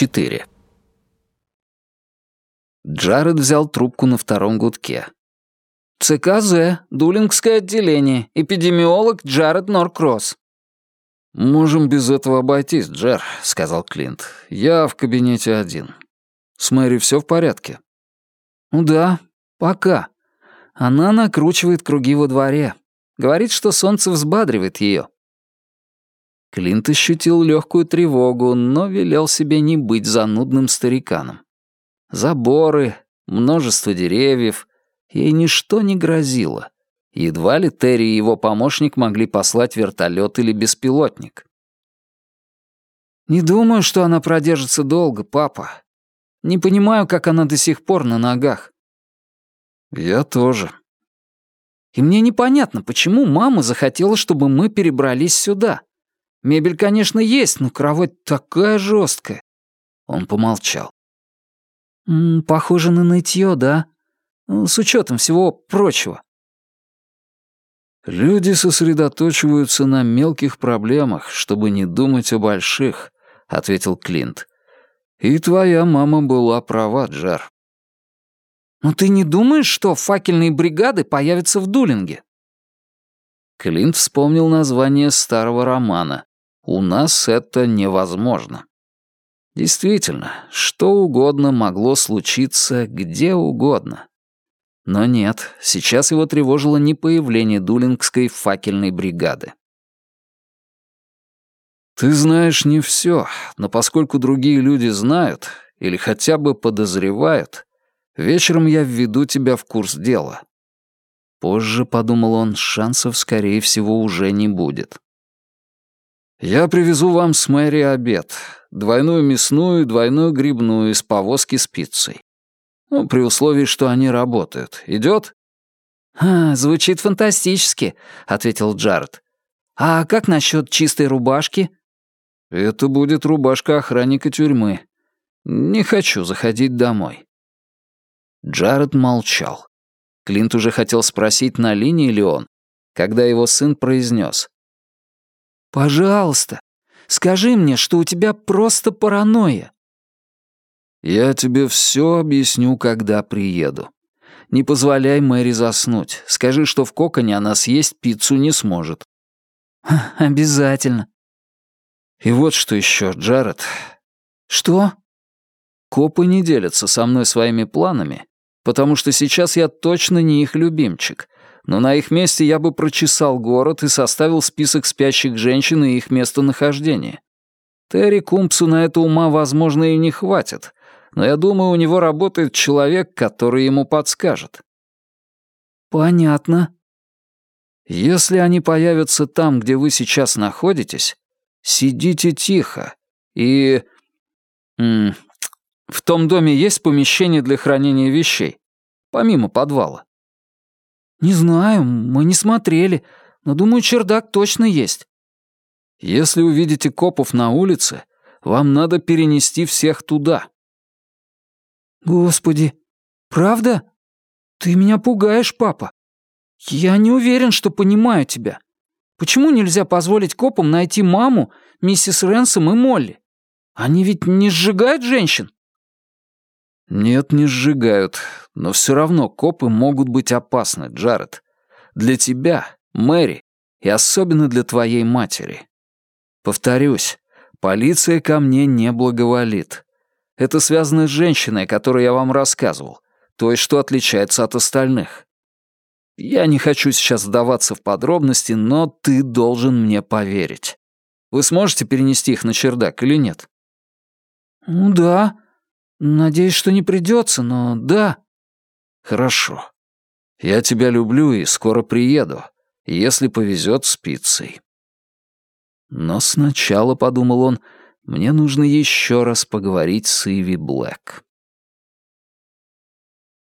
Четыре. Джаред взял трубку на втором гудке. ЦКЗ, Дулингское отделение, эпидемиолог Джаред Норкросс. «Можем без этого обойтись, Джер», — сказал Клинт. «Я в кабинете один. С Мэри все в порядке?» «Ну да, пока. Она накручивает круги во дворе. Говорит, что солнце взбадривает ее. Клинт ощутил легкую тревогу, но велел себе не быть занудным стариканом. Заборы, множество деревьев, ей ничто не грозило. Едва ли Терри и его помощник могли послать вертолет или беспилотник. «Не думаю, что она продержится долго, папа. Не понимаю, как она до сих пор на ногах». «Я тоже». «И мне непонятно, почему мама захотела, чтобы мы перебрались сюда. Мебель, конечно, есть, но кровать такая жесткая». Он помолчал. «М -м, «Похоже на нытье, да? С учетом всего прочего». Люди сосредоточиваются на мелких проблемах, чтобы не думать о больших, ответил Клинт. И твоя мама была права, Джар. Но ты не думаешь, что факельные бригады появятся в Дулинге? Клинт вспомнил название старого романа. У нас это невозможно. Действительно, что угодно могло случиться где угодно. Но нет, сейчас его тревожило не появление Дулингской факельной бригады. Ты знаешь не все, но поскольку другие люди знают или хотя бы подозревают, вечером я введу тебя в курс дела. Позже, подумал он, шансов, скорее всего, уже не будет. Я привезу вам с Мэри обед. Двойную мясную и двойную грибную из повозки с пиццей. Ну, при условии, что они работают. Идет? «А, звучит фантастически», — ответил Джаред. «А как насчет чистой рубашки?» «Это будет рубашка охранника тюрьмы. Не хочу заходить домой». Джаред молчал. Клинт уже хотел спросить, на линии ли он, когда его сын произнес. «Пожалуйста, скажи мне, что у тебя просто паранойя. «Я тебе все объясню, когда приеду. Не позволяй Мэри заснуть. Скажи, что в коконе она съесть пиццу не сможет». «Обязательно». «И вот что еще, Джаред». «Что?» «Копы не делятся со мной своими планами, потому что сейчас я точно не их любимчик, но на их месте я бы прочесал город и составил список спящих женщин и их местонахождение. Терри Кумпсу на это ума, возможно, и не хватит, но я думаю, у него работает человек, который ему подскажет». «Понятно». «Если они появятся там, где вы сейчас находитесь, сидите тихо и... М -м, в том доме есть помещение для хранения вещей, помимо подвала?» «Не знаю, мы не смотрели, но, думаю, чердак точно есть». «Если увидите копов на улице, вам надо перенести всех туда. «Господи, правда? Ты меня пугаешь, папа. Я не уверен, что понимаю тебя. Почему нельзя позволить копам найти маму, миссис Ренсом и Молли? Они ведь не сжигают женщин?» «Нет, не сжигают. Но все равно копы могут быть опасны, Джаред. Для тебя, Мэри, и особенно для твоей матери. Повторюсь, полиция ко мне не благоволит. Это связано с женщиной, о которой я вам рассказывал, той, что отличается от остальных. Я не хочу сейчас вдаваться в подробности, но ты должен мне поверить. Вы сможете перенести их на чердак или нет? Ну да. Надеюсь, что не придется, но да. Хорошо. Я тебя люблю и скоро приеду, если повезет с пиццей. Но сначала, подумал он, мне нужно еще раз поговорить с Иви Блэк.